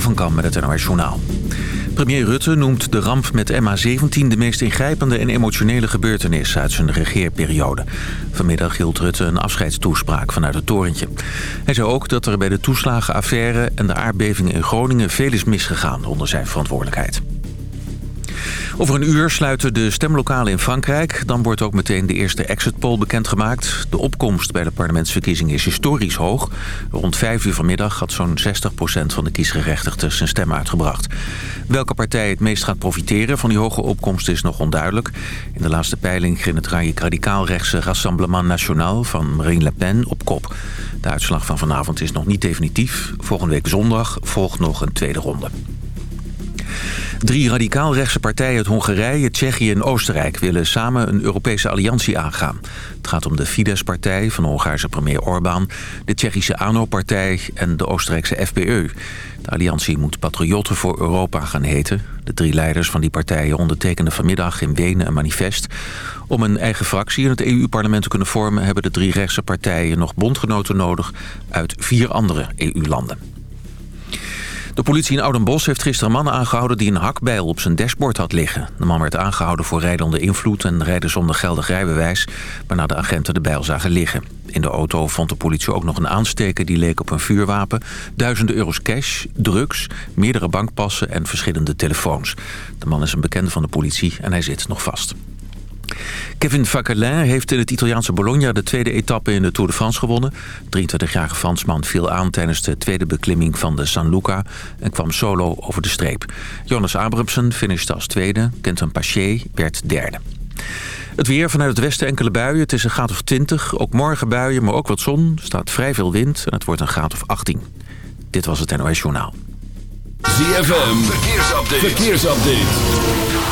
Van Kam met het NOS Journaal. Premier Rutte noemt de ramp met MH17 de meest ingrijpende en emotionele gebeurtenis uit zijn regeerperiode. Vanmiddag hield Rutte een afscheidstoespraak vanuit het torentje. Hij zei ook dat er bij de toeslagenaffaire en de aardbevingen in Groningen veel is misgegaan onder zijn verantwoordelijkheid. Over een uur sluiten de stemlokalen in Frankrijk. Dan wordt ook meteen de eerste exit poll bekendgemaakt. De opkomst bij de parlementsverkiezingen is historisch hoog. Rond 5 uur vanmiddag had zo'n 60% van de kiesgerechtigden zijn stem uitgebracht. Welke partij het meest gaat profiteren van die hoge opkomst is nog onduidelijk. In de laatste peiling ging het radicaal-rechtse Rassemblement National van Marine Le Pen op kop. De uitslag van vanavond is nog niet definitief. Volgende week zondag volgt nog een tweede ronde. Drie radicaal-rechtse partijen uit Hongarije, Tsjechië en Oostenrijk... willen samen een Europese alliantie aangaan. Het gaat om de Fidesz-partij van Hongaarse premier Orbán... de Tsjechische ANO-partij en de Oostenrijkse FPE. De alliantie moet Patriotten voor Europa gaan heten. De drie leiders van die partijen ondertekenden vanmiddag in Wenen een manifest. Om een eigen fractie in het EU-parlement te kunnen vormen... hebben de drie rechtse partijen nog bondgenoten nodig uit vier andere EU-landen. De politie in Oudenbos heeft gisteren een man aangehouden... die een hakbijl op zijn dashboard had liggen. De man werd aangehouden voor rijden onder invloed... en rijden zonder geldig rijbewijs... waarna de agenten de bijl zagen liggen. In de auto vond de politie ook nog een aansteker... die leek op een vuurwapen, duizenden euro's cash, drugs... meerdere bankpassen en verschillende telefoons. De man is een bekende van de politie en hij zit nog vast. Kevin Vacquelin heeft in het Italiaanse Bologna de tweede etappe in de Tour de France gewonnen. 23-jarige Fransman viel aan tijdens de tweede beklimming van de San Luca en kwam solo over de streep. Jonas Abrupsen finishte als tweede, Kenton Paché werd derde. Het weer vanuit het westen enkele buien. Het is een graad of 20. Ook morgen buien, maar ook wat zon. Er staat vrij veel wind en het wordt een graad of 18. Dit was het NOS Journaal. ZFM, verkeersupdate. verkeersupdate.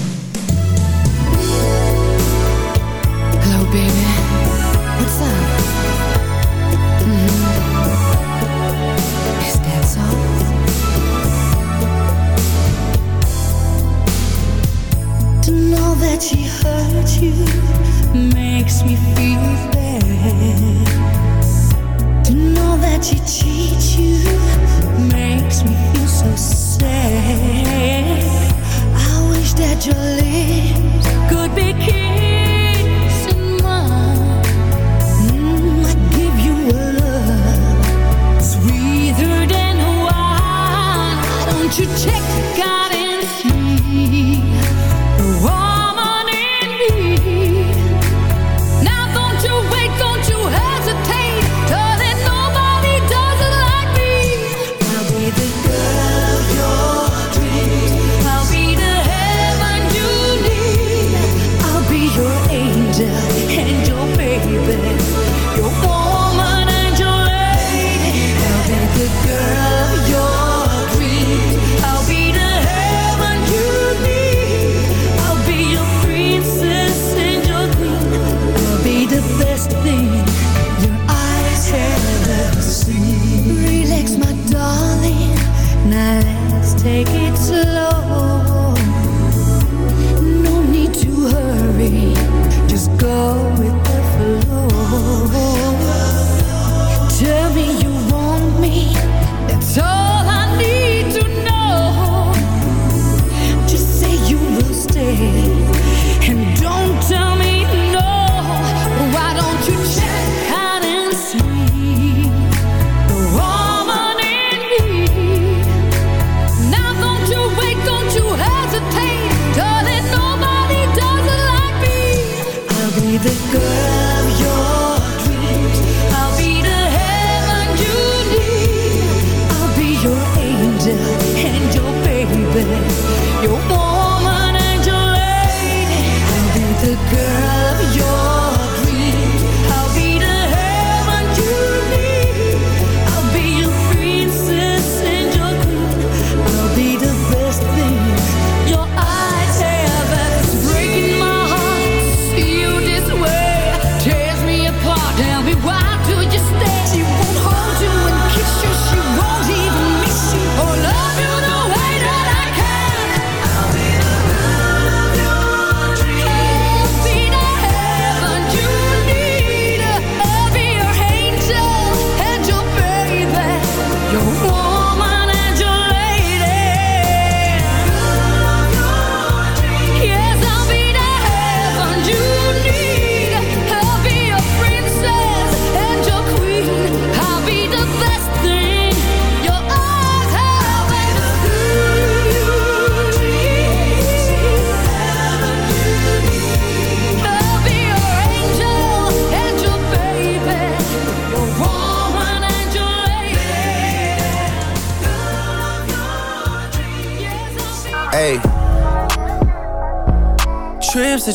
That she hurt you makes me feel bad. Know that she cheats you makes me feel so sad. I wish that your lips could be kissing mine. I give you a love sweeter than wine. Don't you check God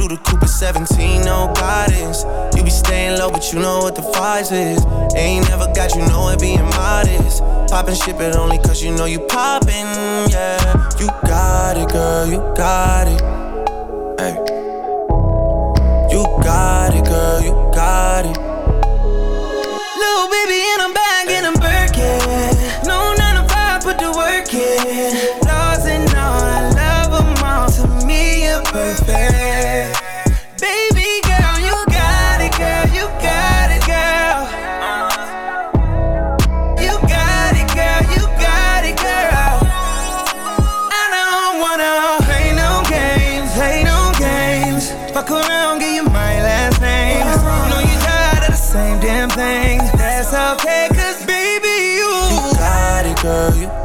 Through the Cooper 17, no guidance. You be staying low, but you know what the price is. Ain't never got you know it being modest. Poppin' shit, but only cause you know you poppin', yeah. You got it, girl, you got it. Hey. You got it, girl, you got it. Little baby, and I'm back in a Birkin. No 9 to 5, put the work in.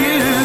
Is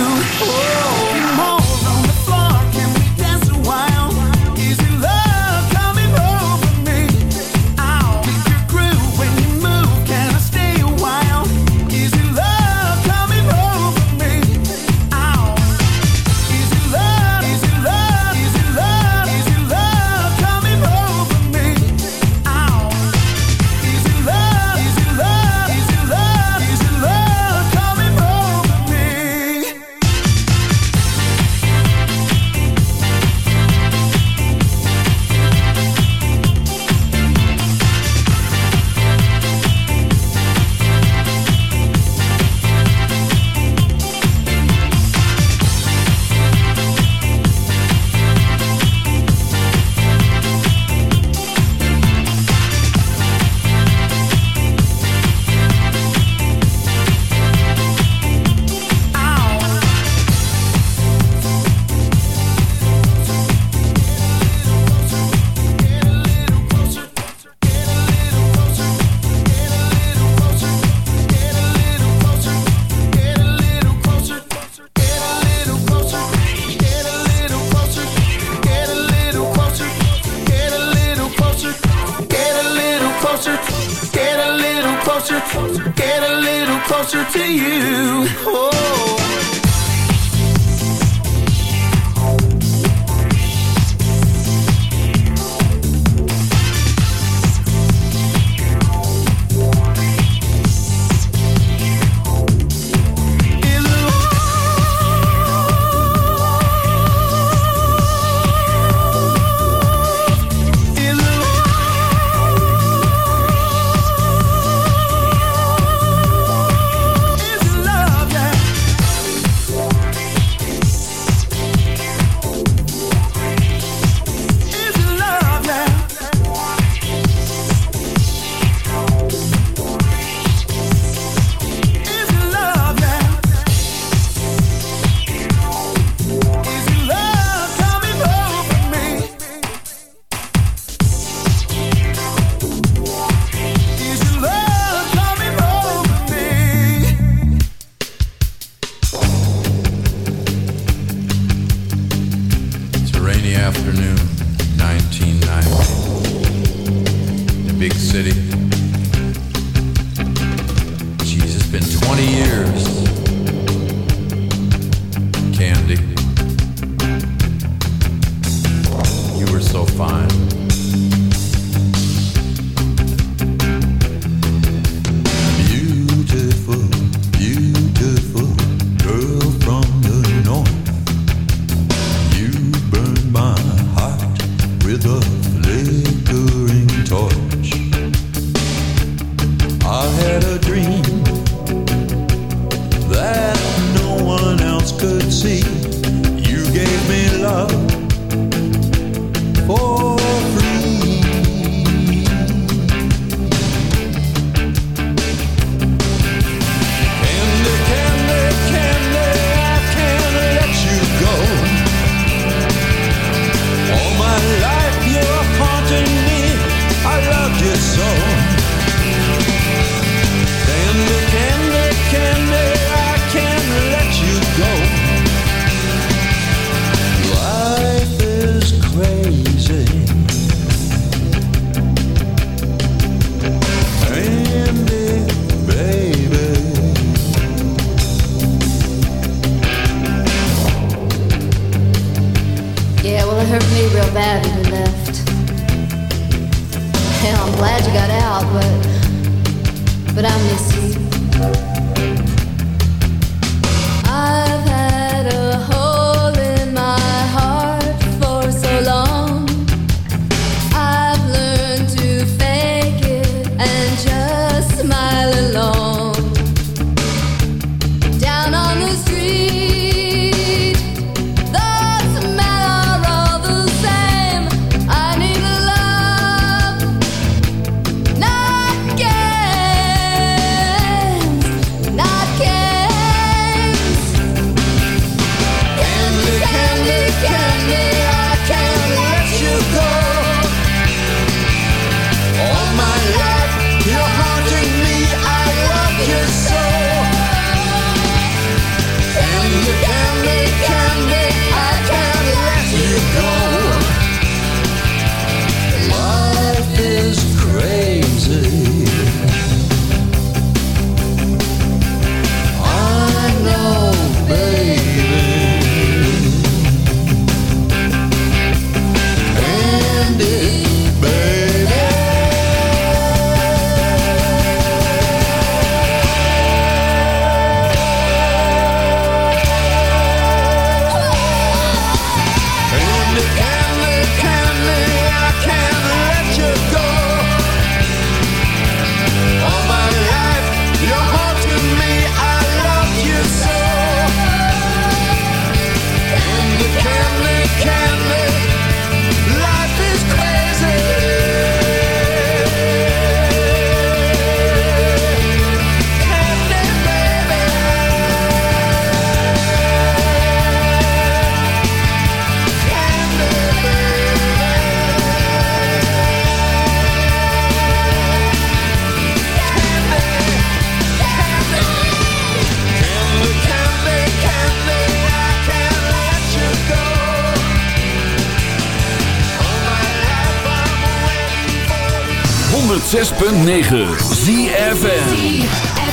106.9 ZFN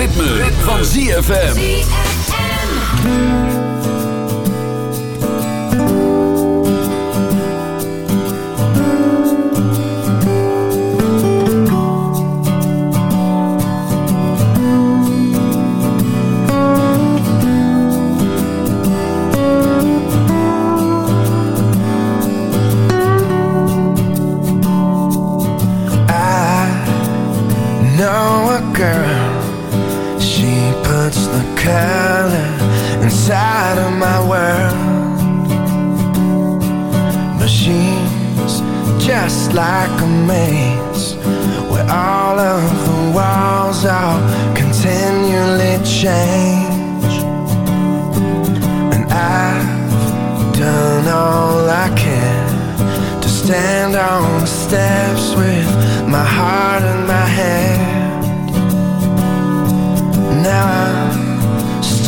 ritme, van ZFM. Color inside of my world. Machines just like a maze where all of the walls are continually change. And I've done all I can to stand on the steps with my heart in my hand. Now I'm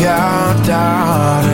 your daughters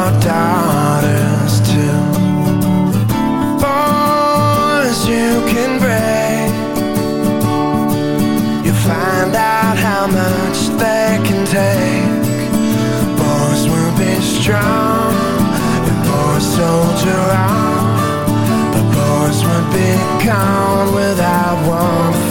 daughters too. Boys, you can break. You find out how much they can take. Boys will be strong, and boys soldier on. But boys would be gone without one